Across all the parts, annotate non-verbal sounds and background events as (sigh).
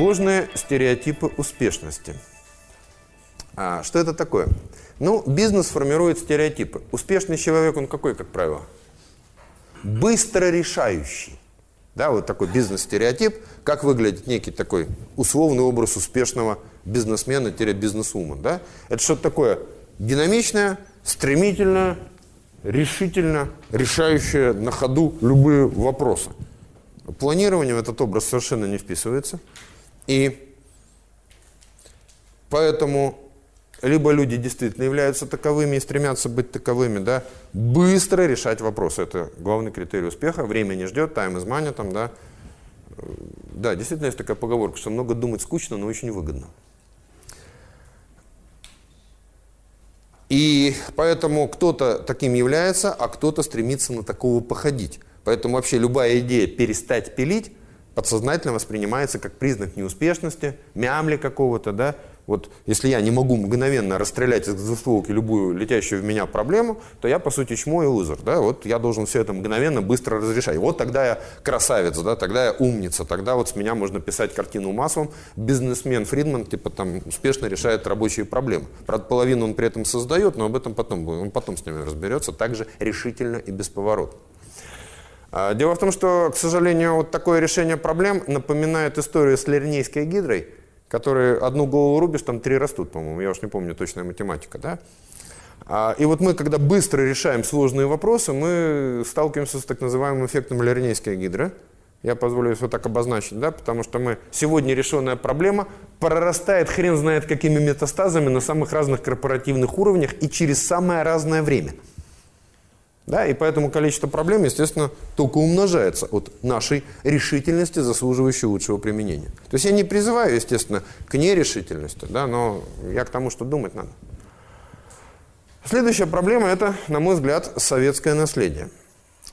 Ложные стереотипы успешности. А, что это такое? Ну, бизнес формирует стереотипы. Успешный человек, он какой, как правило? Быстро решающий. Да, вот такой бизнес-стереотип, как выглядит некий такой условный образ успешного бизнесмена-бизнесвумен. Да? Это что-то такое динамичное, стремительное, решительно решающее на ходу любые вопросы. Планирование в этот образ совершенно не вписывается. И поэтому либо люди действительно являются таковыми и стремятся быть таковыми, да, быстро решать вопросы. Это главный критерий успеха. Время не ждет, time is money, там, да. Да, действительно есть такая поговорка, что много думать скучно, но очень выгодно. И поэтому кто-то таким является, а кто-то стремится на такого походить. Поэтому вообще любая идея перестать пилить подсознательно воспринимается как признак неуспешности, мямли какого-то, да. Вот если я не могу мгновенно расстрелять из двустволки любую летящую в меня проблему, то я, по сути, чмо и лузер, да. Вот я должен все это мгновенно, быстро разрешать. Вот тогда я красавец, да, тогда я умница, тогда вот с меня можно писать картину маслом. Бизнесмен Фридман, типа, там, успешно решает рабочие проблемы. Правда, половину он при этом создает, но об этом потом, он потом с ними разберется, также решительно и бесповоротно. А, дело в том, что, к сожалению, вот такое решение проблем напоминает историю с Лернейской гидрой, которые одну голову рубишь, там три растут, по-моему, я уж не помню точная математика, да? А, и вот мы, когда быстро решаем сложные вопросы, мы сталкиваемся с так называемым эффектом Лернейской гидры. Я позволю вот так обозначить, да, потому что мы сегодня решенная проблема прорастает хрен знает какими метастазами на самых разных корпоративных уровнях и через самое разное время – да, и поэтому количество проблем, естественно, только умножается от нашей решительности, заслуживающей лучшего применения. То есть я не призываю, естественно, к нерешительности, да, но я к тому, что думать надо. Следующая проблема – это, на мой взгляд, советское наследие.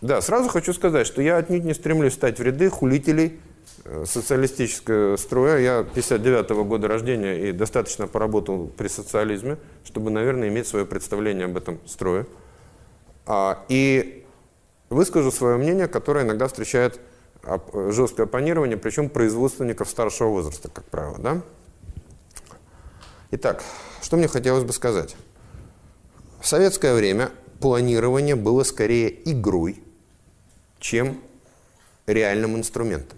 Да, сразу хочу сказать, что я отнюдь не стремлюсь стать в ряды хулителей э, социалистического строя. Я 59 -го года рождения и достаточно поработал при социализме, чтобы, наверное, иметь свое представление об этом строе. А, и выскажу свое мнение, которое иногда встречает жесткое оппонирование, причем производственников старшего возраста, как правило. Да? Итак, что мне хотелось бы сказать. В советское время планирование было скорее игрой, чем реальным инструментом.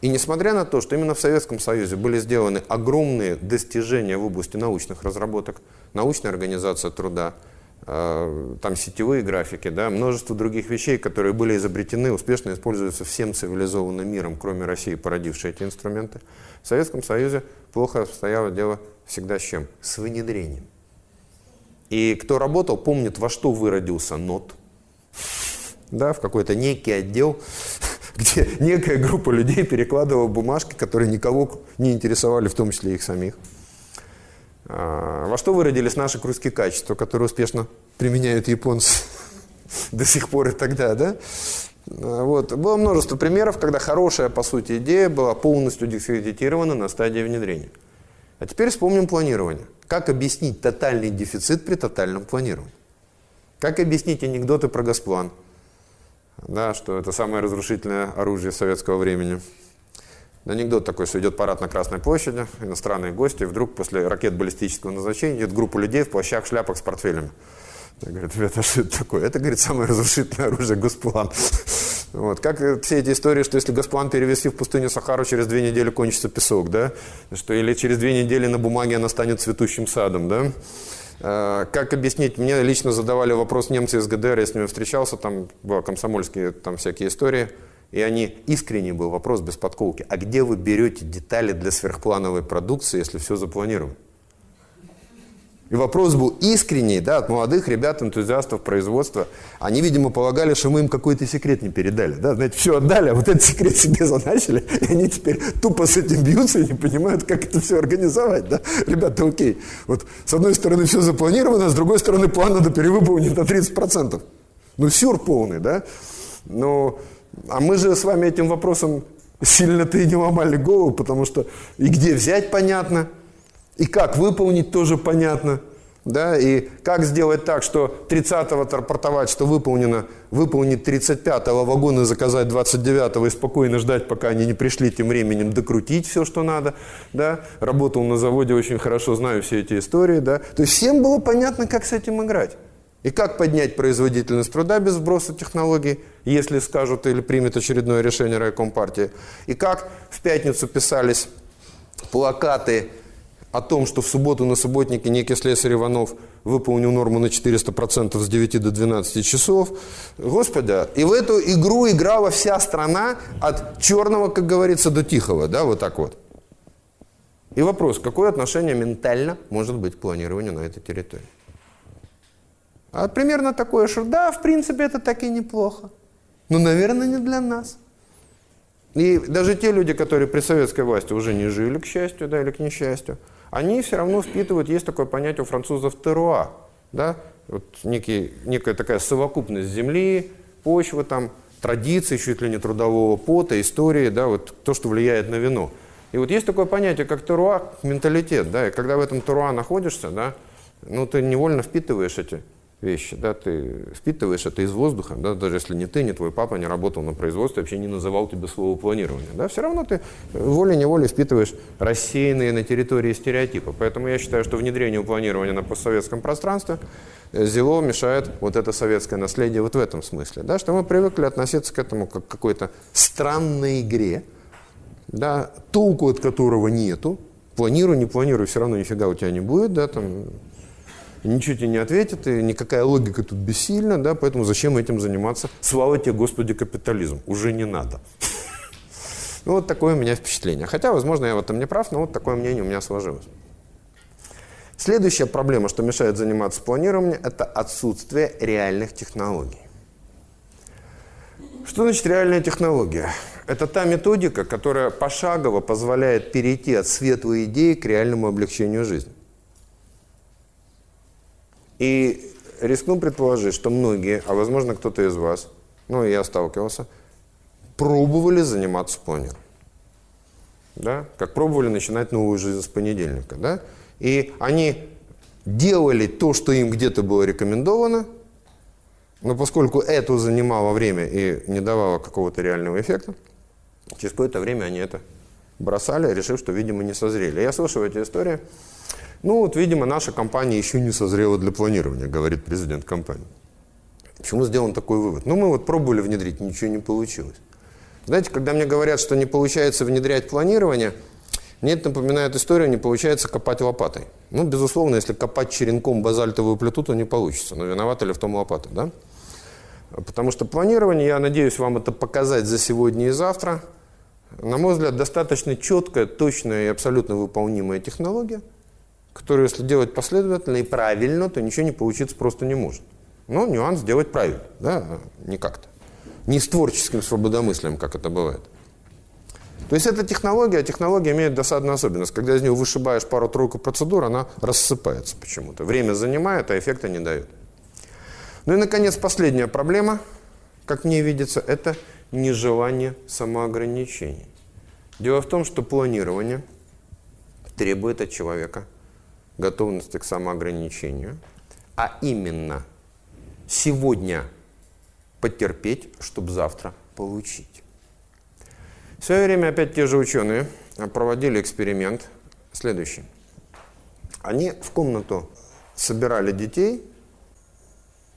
И несмотря на то, что именно в Советском Союзе были сделаны огромные достижения в области научных разработок, научная организация труда, там сетевые графики, да, множество других вещей, которые были изобретены, успешно используются всем цивилизованным миром, кроме России, породившей эти инструменты. В Советском Союзе плохо обстояло дело всегда с чем? С внедрением. И кто работал, помнит, во что выродился НОТ. Да, в какой-то некий отдел, (laughs) где некая группа людей перекладывала бумажки, которые никого не интересовали, в том числе их самих. А, во что выродились наши русские качества, которые успешно применяют японцы (laughs) до сих пор и тогда, да? А, вот. Было множество примеров, когда хорошая, по сути, идея была полностью дискредитирована на стадии внедрения. А теперь вспомним планирование. Как объяснить тотальный дефицит при тотальном планировании? Как объяснить анекдоты про Госплан? Да, что это самое разрушительное оружие советского времени. Анекдот такой, что идет парад на Красной площади, иностранные гости, и вдруг после ракет баллистического назначения идет группа людей в плащах, шляпах с портфелями. Я говорю, ребята, что это такое? Это, говорит, самое разрушительное оружие Госплан. Вот. Как все эти истории, что если Госплан перевести в пустыню Сахару, через две недели кончится песок, да? Что или через две недели на бумаге она станет цветущим садом, да? А, как объяснить? Мне лично задавали вопрос немцы из ГДР, я с ними встречался, там было комсомольские там всякие истории – и они искренний был вопрос без подколки. А где вы берете детали для сверхплановой продукции, если все запланировано? И вопрос был искренний, да, от молодых ребят, энтузиастов производства. Они, видимо, полагали, что мы им какой-то секрет не передали. Да, знаете, все отдали, а вот этот секрет себе заначили, и они теперь тупо с этим бьются и не понимают, как это все организовать. Да? Ребята, окей, вот с одной стороны все запланировано, с другой стороны план надо перевыполнить на 30%. Ну, сюр полный, да? Но а мы же с вами этим вопросом сильно-то и не ломали голову, потому что и где взять понятно, и как выполнить тоже понятно. да, и как сделать так, что 30-го отрапортовать, что выполнено, выполнить 35-го вагон и заказать 29-го и спокойно ждать, пока они не пришли, тем временем докрутить все, что надо, да, работал на заводе, очень хорошо знаю все эти истории, да, то есть всем было понятно, как с этим играть. И как поднять производительность труда без сброса технологий, если скажут или примет очередное решение райком партии. И как в пятницу писались плакаты о том, что в субботу на субботнике некий слесарь Иванов выполнил норму на 400% с 9 до 12 часов. Господи, и в эту игру играла вся страна от черного, как говорится, до тихого, да, вот так вот. И вопрос, какое отношение ментально может быть к планированию на этой территории? А примерно такое, что да, в принципе, это так и неплохо. Но, наверное, не для нас. И даже те люди, которые при советской власти уже не жили, к счастью, да, или к несчастью, они все равно впитывают, есть такое понятие у французов теруа, да, вот некий, некая такая совокупность земли, почвы там, традиций, чуть ли не трудового пота, истории, да, вот то, что влияет на вино. И вот есть такое понятие, как теруа, менталитет, да, и когда в этом теруа находишься, да, ну, ты невольно впитываешь эти вещи, да, ты впитываешь это из воздуха, да, даже если не ты, не твой папа не работал на производстве, вообще не называл тебе слово планирование, да, все равно ты волей-неволей впитываешь рассеянные на территории стереотипы. Поэтому я считаю, что внедрению планирования на постсоветском пространстве э, зело мешает вот это советское наследие вот в этом смысле, да, что мы привыкли относиться к этому как к какой-то странной игре, да, толку от которого нету, планирую, не планирую, все равно нифига у тебя не будет, да, там, ничего тебе не ответит, и никакая логика тут бессильна, да, поэтому зачем этим заниматься? Слава тебе, Господи, капитализм, уже не надо. (laughs) Ну, вот такое у меня впечатление. Хотя, возможно, я в этом не прав, но вот такое мнение у меня сложилось. Следующая проблема, что мешает заниматься планированием, это отсутствие реальных технологий. Что значит реальная технология? Это та методика, которая пошагово позволяет перейти от светлой идеи к реальному облегчению жизни. И рискну предположить, что многие, а возможно кто-то из вас, ну я сталкивался, пробовали заниматься планированием. Да? Как пробовали начинать новую жизнь с понедельника. Да? И они делали то, что им где-то было рекомендовано, но поскольку это занимало время и не давало какого-то реального эффекта, через какое-то время они это бросали, решив, что, видимо, не созрели. Я слышал эти истории. Ну вот, видимо, наша компания еще не созрела для планирования, говорит президент компании. Почему сделан такой вывод? Ну, мы вот пробовали внедрить, ничего не получилось. Знаете, когда мне говорят, что не получается внедрять планирование, мне это напоминает историю, не получается копать лопатой. Ну, безусловно, если копать черенком базальтовую плиту, то не получится. Но виновата ли в том лопата, да? Потому что планирование, я надеюсь вам это показать за сегодня и завтра, на мой взгляд, достаточно четкая, точная и абсолютно выполнимая технология – которую, если делать последовательно и правильно, то ничего не получиться просто не может. Но нюанс делать правильно, да, не как-то. Не с творческим свободомыслием, как это бывает. То есть это технология, а технология имеет досадную особенность. Когда из нее вышибаешь пару-тройку процедур, она рассыпается почему-то. Время занимает, а эффекта не дает. Ну и, наконец, последняя проблема, как мне видится, это нежелание самоограничений. Дело в том, что планирование требует от человека готовности к самоограничению, а именно сегодня потерпеть, чтобы завтра получить. В свое время опять те же ученые проводили эксперимент следующий. Они в комнату собирали детей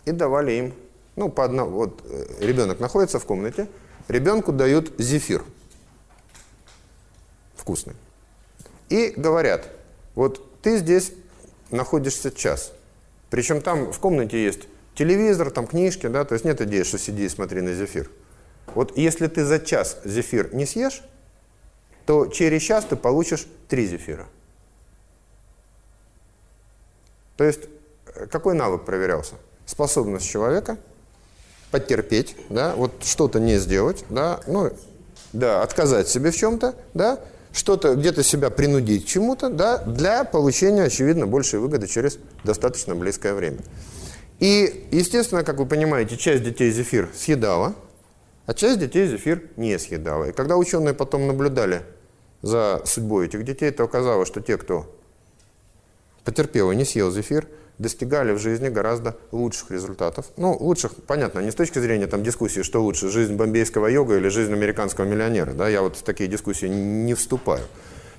и давали им, ну, по одному, вот э, ребенок находится в комнате, ребенку дают зефир вкусный. И говорят, вот ты здесь находишься час. Причем там в комнате есть телевизор, там книжки, да, то есть нет идеи, что сиди и смотри на зефир. Вот если ты за час зефир не съешь, то через час ты получишь три зефира. То есть э, какой навык проверялся? Способность человека потерпеть, да, вот что-то не сделать, да, ну, да, отказать себе в чем-то, да, что-то, где-то себя принудить чему-то, да, для получения, очевидно, большей выгоды через достаточно близкое время. И, естественно, как вы понимаете, часть детей зефир съедала, а часть детей зефир не съедала. И когда ученые потом наблюдали за судьбой этих детей, то оказалось, что те, кто потерпел и не съел зефир, достигали в жизни гораздо лучших результатов. Ну, лучших, понятно, не с точки зрения там дискуссии, что лучше, жизнь бомбейского йога или жизнь американского миллионера, да, я вот в такие дискуссии не вступаю.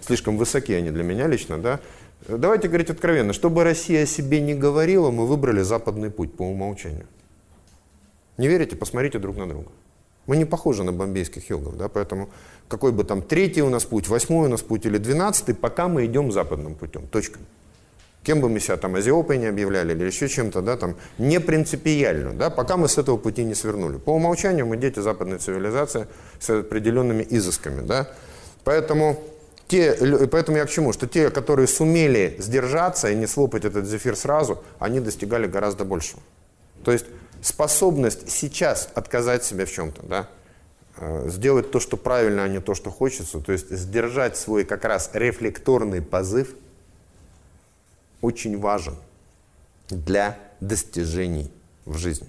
Слишком высоки они для меня лично, да. Давайте говорить откровенно, чтобы Россия о себе не говорила, мы выбрали западный путь по умолчанию. Не верите? Посмотрите друг на друга. Мы не похожи на бомбейских йогов, да, поэтому какой бы там третий у нас путь, восьмой у нас путь или двенадцатый, пока мы идем западным путем, точка. Кем бы мы себя там азиопой не объявляли или еще чем-то, да, там, не принципиально, да, пока мы с этого пути не свернули. По умолчанию мы дети западной цивилизации с определенными изысками, да. Поэтому, те, поэтому я к чему? Что те, которые сумели сдержаться и не слопать этот зефир сразу, они достигали гораздо большего. То есть способность сейчас отказать себе в чем-то, да, э, сделать то, что правильно, а не то, что хочется, то есть сдержать свой как раз рефлекторный позыв, очень важен для достижений в жизни.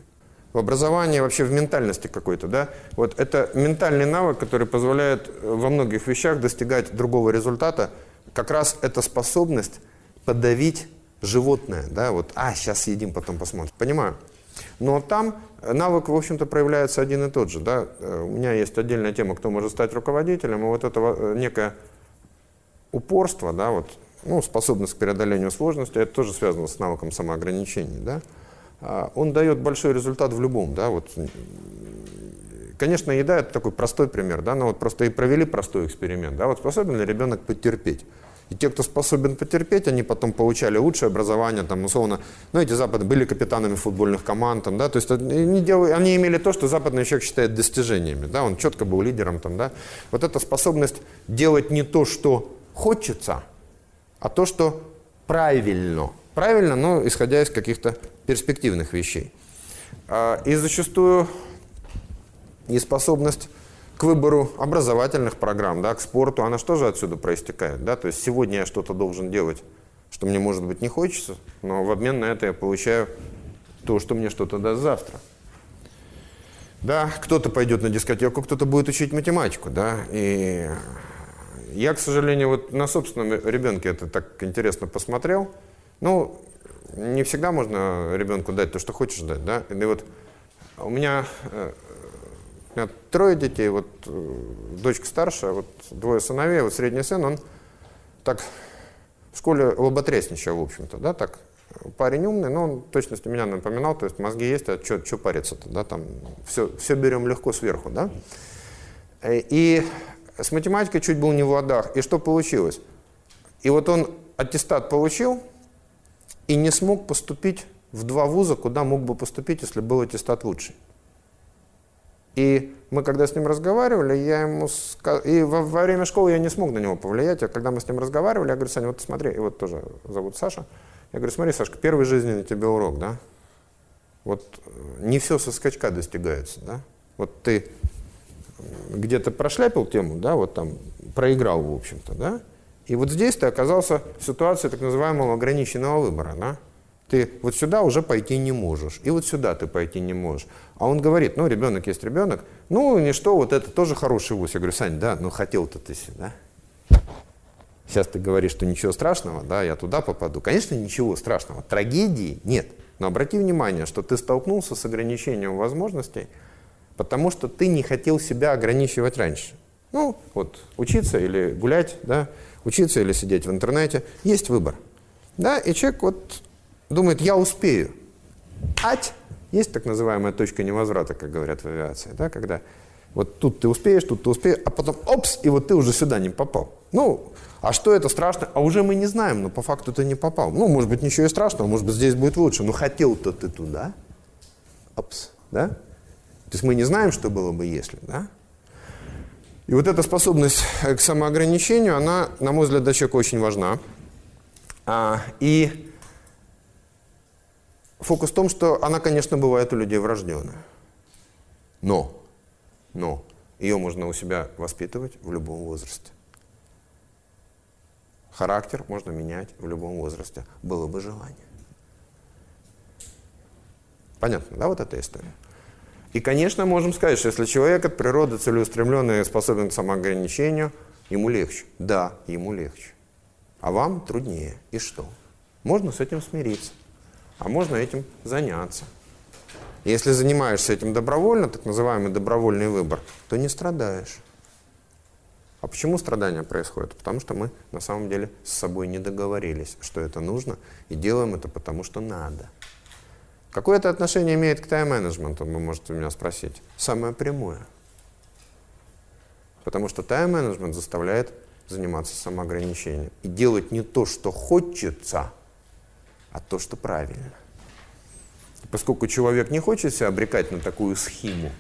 В образовании, вообще в ментальности какой-то, да, вот это ментальный навык, который позволяет э, во многих вещах достигать другого результата, как раз это способность подавить животное, да, вот, а, сейчас съедим, потом посмотрим. Понимаю? Но там навык, в общем-то, проявляется один и тот же. Да? Э, у меня есть отдельная тема, кто может стать руководителем, и вот это э, некое упорство, да, вот, ну, способность к преодолению сложности, это тоже связано с навыком самоограничений. Да? А, он дает большой результат в любом. Да? Вот, конечно, еда – это такой простой пример, да? но вот просто и провели простой эксперимент. Да? Вот способен ли ребенок потерпеть? И те, кто способен потерпеть, они потом получали лучшее образование, там, условно, ну, эти западные были капитанами футбольных команд, там, да, то есть они, делали, они имели то, что западный человек считает достижениями, да, он четко был лидером, там, да. Вот эта способность делать не то, что хочется, а то, что правильно. Правильно, но исходя из каких-то перспективных вещей. А, и зачастую неспособность к выбору образовательных программ, да, к спорту, она что же отсюда проистекает? Да? То есть сегодня я что-то должен делать, что мне, может быть, не хочется, но в обмен на это я получаю то, что мне что-то даст завтра. Да, кто-то пойдет на дискотеку, кто-то будет учить математику, да, и я, к сожалению, вот на собственном ребенке это так интересно посмотрел. Ну, не всегда можно ребенку дать то, что хочешь дать, да, и вот у меня э, у меня трое детей, вот э, дочка старшая, вот двое сыновей, вот средний сын, он так в школе лоботрясничал, в общем-то, да, так, парень умный, но он точности меня напоминал, то есть мозги есть, а что париться-то, да, там, все, все берем легко сверху, да. Э, и с математикой чуть был не в ладах, и что получилось? И вот он аттестат получил и не смог поступить в два вуза, куда мог бы поступить, если был аттестат лучший. И мы когда с ним разговаривали, я ему сказал, и во, во время школы я не смог на него повлиять, а когда мы с ним разговаривали, я говорю, Саня, вот смотри, и вот тоже зовут Саша, я говорю, смотри, Сашка, первый жизненный тебе урок, да? Вот э, не все со скачка достигается, да? Вот ты где-то прошляпил тему, да, вот там проиграл, в общем-то, да? И вот здесь ты оказался в ситуации так называемого ограниченного выбора, да? Ты вот сюда уже пойти не можешь, и вот сюда ты пойти не можешь. А он говорит, ну, ребенок есть ребенок, ну, ничто, вот это тоже хороший вуз. Я говорю, Сань, да, ну, хотел-то ты сюда. Сейчас ты говоришь, что ничего страшного, да, я туда попаду. Конечно, ничего страшного, трагедии нет. Но обрати внимание, что ты столкнулся с ограничением возможностей, потому что ты не хотел себя ограничивать раньше. Ну, вот, учиться или гулять, да, учиться или сидеть в интернете, есть выбор. Да, и человек вот думает, я успею. Ать! Есть так называемая точка невозврата, как говорят в авиации, да, когда вот тут ты успеешь, тут ты успеешь, а потом опс, и вот ты уже сюда не попал. Ну, а что это страшно? А уже мы не знаем, но по факту ты не попал. Ну, может быть, ничего и страшного, может быть, здесь будет лучше. Но хотел-то ты туда. Опс, да? То есть мы не знаем, что было бы если, да? И вот эта способность к самоограничению, она, на мой взгляд, для человека очень важна. А, и Фокус в том, что она, конечно, бывает у людей врожденная. Но, но ее можно у себя воспитывать в любом возрасте. Характер можно менять в любом возрасте. Было бы желание. Понятно, да, вот эта история? И, конечно, можем сказать, что если человек от природы целеустремленный и способен к самоограничению, ему легче. Да, ему легче. А вам труднее. И что? Можно с этим смириться, а можно этим заняться. Если занимаешься этим добровольно, так называемый добровольный выбор, то не страдаешь. А почему страдания происходят? Потому что мы на самом деле с собой не договорились, что это нужно, и делаем это потому, что надо. Какое это отношение имеет к тайм-менеджменту, вы можете меня спросить? Самое прямое. Потому что тайм-менеджмент заставляет заниматься самоограничением и делать не то, что хочется, а то, что правильно. Поскольку человек не хочет себя обрекать на такую схему,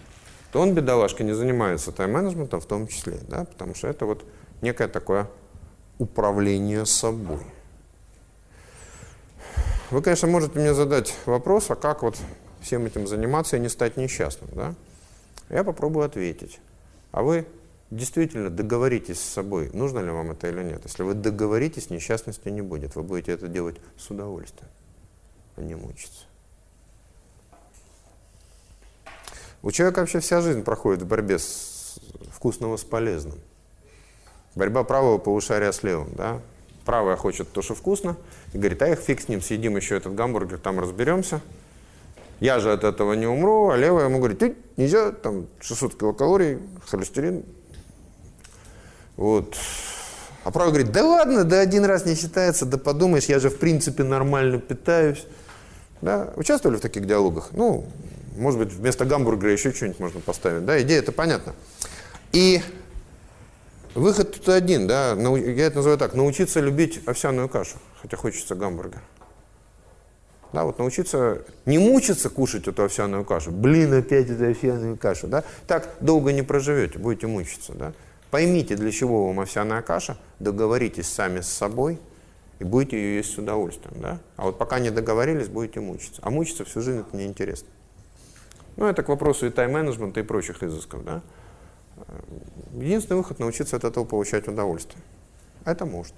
то он, бедолашка, не занимается тайм-менеджментом в том числе, да, потому что это вот некое такое управление собой. Вы, конечно, можете мне задать вопрос, а как вот всем этим заниматься и не стать несчастным, да? Я попробую ответить. А вы действительно договоритесь с собой, нужно ли вам это или нет. Если вы договоритесь, несчастности не будет. Вы будете это делать с удовольствием, а не мучиться. У человека вообще вся жизнь проходит в борьбе с вкусного с полезным. Борьба правого полушария с левым. Да? Правая хочет то, что вкусно, и говорит, а их фиг с ним, съедим еще этот гамбургер, там разберемся. Я же от этого не умру, а левая ему говорит, ты нельзя, там 600 килокалорий, холестерин. Вот. А правая говорит, да ладно, да один раз не считается, да подумаешь, я же в принципе нормально питаюсь. Да? Участвовали в таких диалогах? Ну, может быть, вместо гамбургера еще что-нибудь можно поставить. Да, идея это понятна. И выход тут один, да, я это называю так, научиться любить овсяную кашу, хотя хочется гамбургер. Да, вот научиться не мучиться кушать эту овсяную кашу. Блин, опять эту овсяную кашу, да? Так долго не проживете, будете мучиться, да? Поймите, для чего вам овсяная каша, договоритесь сами с собой и будете ее есть с удовольствием, да? А вот пока не договорились, будете мучиться. А мучиться всю жизнь это неинтересно. Ну, это к вопросу и тайм-менеджмента, и прочих изысков. Да? Единственный выход – научиться от этого получать удовольствие. Это можно.